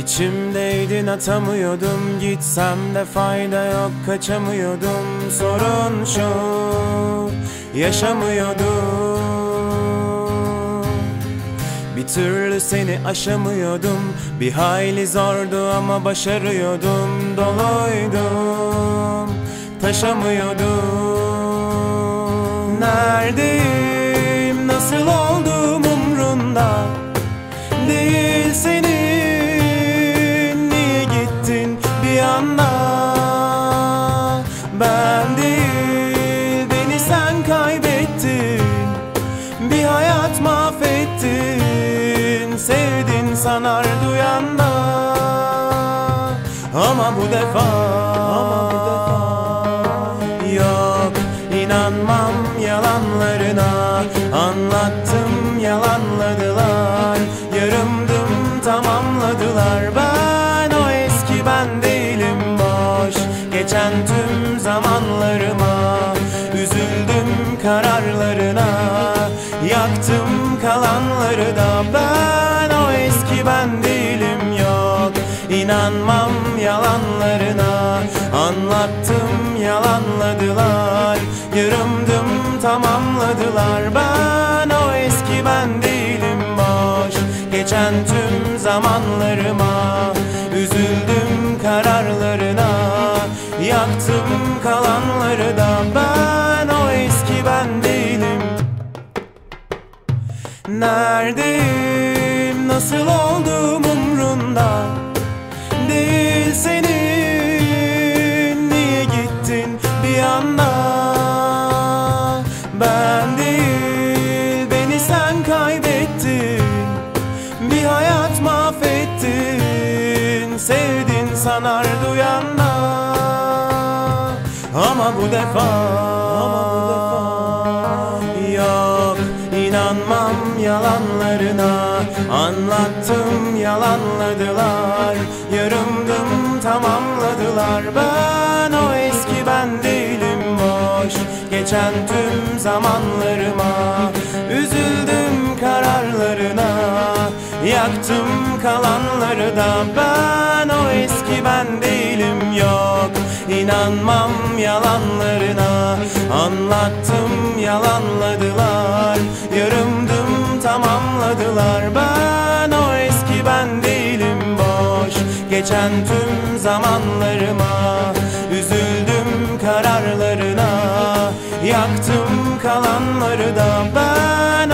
İçimdeydin atamıyordum. Gitsem de fayda yok kaçamıyordum. Sorun şu yaşamıyordum. Bir türlü seni aşamıyordum. Bir hayli zordu ama başarıyordum. Doluydum taşamıyordum. Neredeyim nasıl oldum umrunda? Değil senin anda Ben değil beni sen kaybettin. Bir hayat mahvettin. Sevdin sanar duyan da Ama bu defa Ama bu defa Yok. İnanmam yalanlarına. Anlattım yalanladılar kararlarına. Yaktım kalanları da Ben o eski ben değilim yok. İnanmam yalanlarına. Anlattım yalanladılar. Yarımdım tamamladılar. Ben o eski ben değilim boş. Geçen tüm zamanlarıma Üzüldüm kararlarına. Yaktım kalanları da Ben ben değilim. Neredeyim? Nasıl oldum umrunda? Değil senin. Niye gittin bir anda? Ben değil beni sen kaybettin. Bir hayat mahvettin. Sevdin sanar duyan da Ama bu defa Ama bu defa yalanlarına Anlattım yalanladılar. Yarımdım tamamladılar. Ben o eski ben değilim boş. Geçen tüm zamanlarıma Üzüldüm kararlarına. Yaktım kalanları da Ben o eski ben değilim yok. İnanmam yalanlarına. Anlattım yalanladılar tamamladılar Ben o eski ben değilim boş. Geçen tüm zamanlarıma Üzüldüm kararlarına. Yaktım kalanları da ben